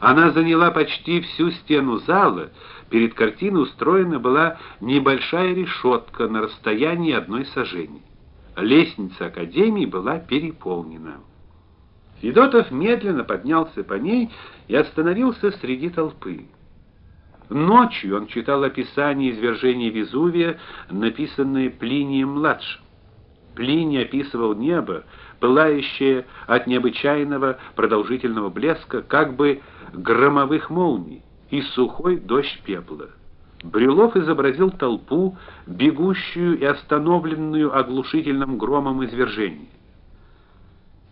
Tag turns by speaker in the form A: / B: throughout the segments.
A: Она заняла почти всю стену зала. Перед картиной устроена была небольшая решетка на расстоянии одной сажени. Лестница академии была переполнена. Федотов медленно поднялся по ней и остановился среди толпы. Ночью он читал описание извержения Везувия, написанное Плинием младшим. Плиний описывал небо, пылающее от необычайного продолжительного блеска, как бы громовых молний, и сухой дождь пепла. Брюлов изобразил толпу, бегущую и остановленную оглушительным громом извержения.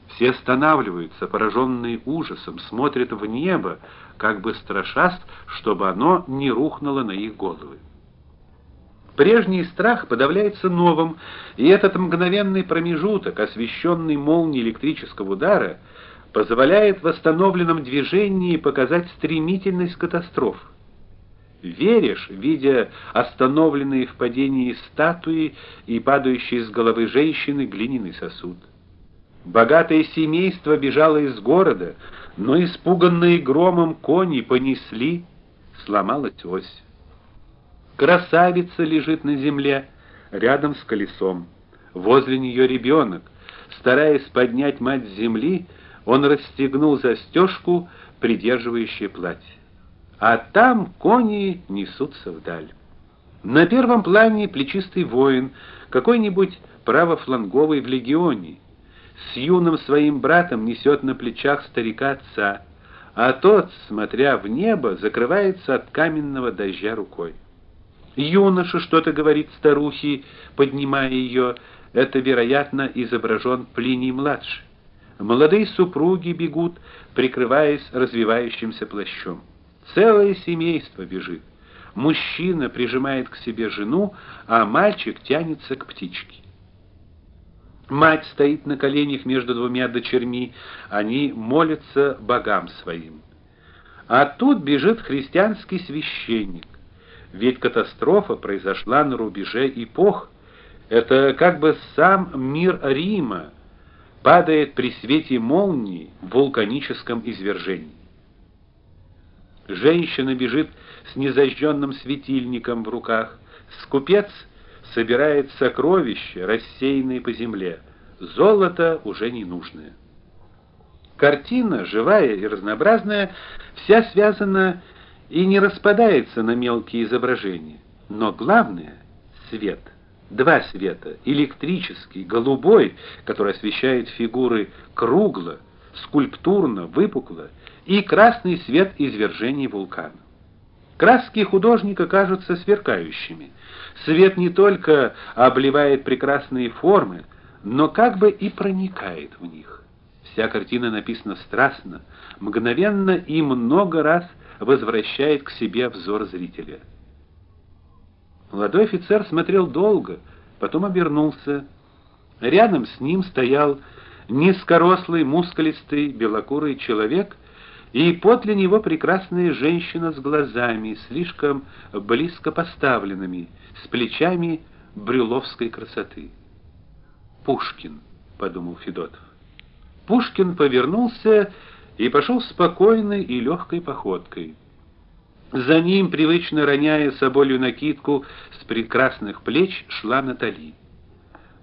A: Все останавливаются, пораженные ужасом, смотрят в небо, как бы страшась, чтобы оно не рухнуло на их головы. Прежний страх подавляется новым, и этот мгновенный промежуток, освещенный молнией электрического удара, позволяет в восстановленном движении показать стремительность катастроф. Веришь, видя остановленные в падении статуи и падающий с головы женщины глиняный сосуд. Богатое семейство бежало из города, но испуганные громом кони понесли, сломалась ось. Красавица лежит на земле рядом с колесом. Возле нее ребенок. Стараясь поднять мать с земли, он расстегнул застежку, придерживающую платье. А там кони несутся вдаль. На первом плане плечистый воин, какой-нибудь правофланговый в легионе, с юным своим братом несет на плечах старика отца, а тот, смотря в небо, закрывается от каменного дождя рукой. Юноша что-то говорит старухе, поднимая ее. Это, вероятно, изображен Плиний младший. Молодые супруги бегут, прикрываясь развивающимся плащом. Целое семейство бежит. Мужчина прижимает к себе жену, а мальчик тянется к птичке. Мать стоит на коленях между двумя дочерьми, они молятся богам своим. А тут бежит христианский священник. Ведь катастрофа произошла на рубеже эпох. Это как бы сам мир Рима падает при свете молнии в вулканическом извержении. Женщина бежит с незажженным светильником в руках. Скупец собирает сокровища, рассеянные по земле. Золото уже не нужное. Картина, живая и разнообразная, вся связана и не распадается на мелкие изображения. Но главное свет. Два света: электрический, голубой, который освещает фигуры кругло, скульптурно, выпукло, и красный свет извержения вулкана. Краски художника кажутся сверкающими. Свет не только обливает прекрасные формы, но как бы и проникает в них. Вся картина написана страстно, мгновенно и много раз возвращает к себе взор зрителя. Молодой офицер смотрел долго, потом обернулся. Рядом с ним стоял низкорослый, мускулистый, белокурый человек, и подле него прекрасная женщина с глазами, слишком близко поставленными, с плечами брюловской красоты. Пушкин, подумал Федотов. Пушкин повернулся и пошел спокойной и легкой походкой. За ним, привычно роняя соболью накидку с прекрасных плеч, шла Натали.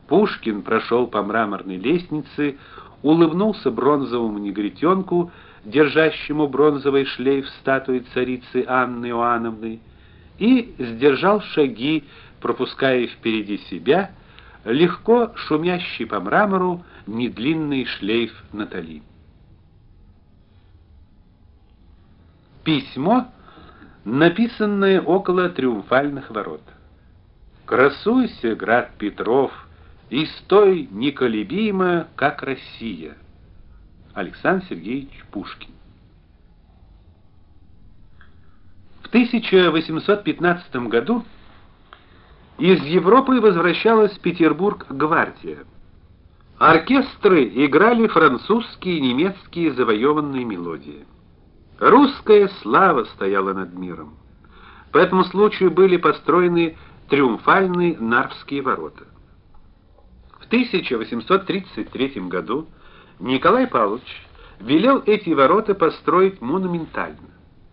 A: Пушкин прошел по мраморной лестнице, улыбнулся бронзовому негритенку, держащему бронзовый шлейф статуи царицы Анны Иоанновны, и сдержал шаги, пропуская впереди себя легко шумящий по мрамору недлинный шлейф Натали. Письмо, написанное около триумфальных ворот. Красуйся, град Петров, и стой неколебимо, как Россия. Александр Сергеевич Пушкин. В 1815 году из Европы возвращалась Петербург гвардия. Оркестры играли французские и немецкие завоеванные мелодии. Русская слава стояла над миром. По этому случаю были построены триумфальные Нарвские ворота. В 1833 году Николай Павлович велел эти ворота построить монументально.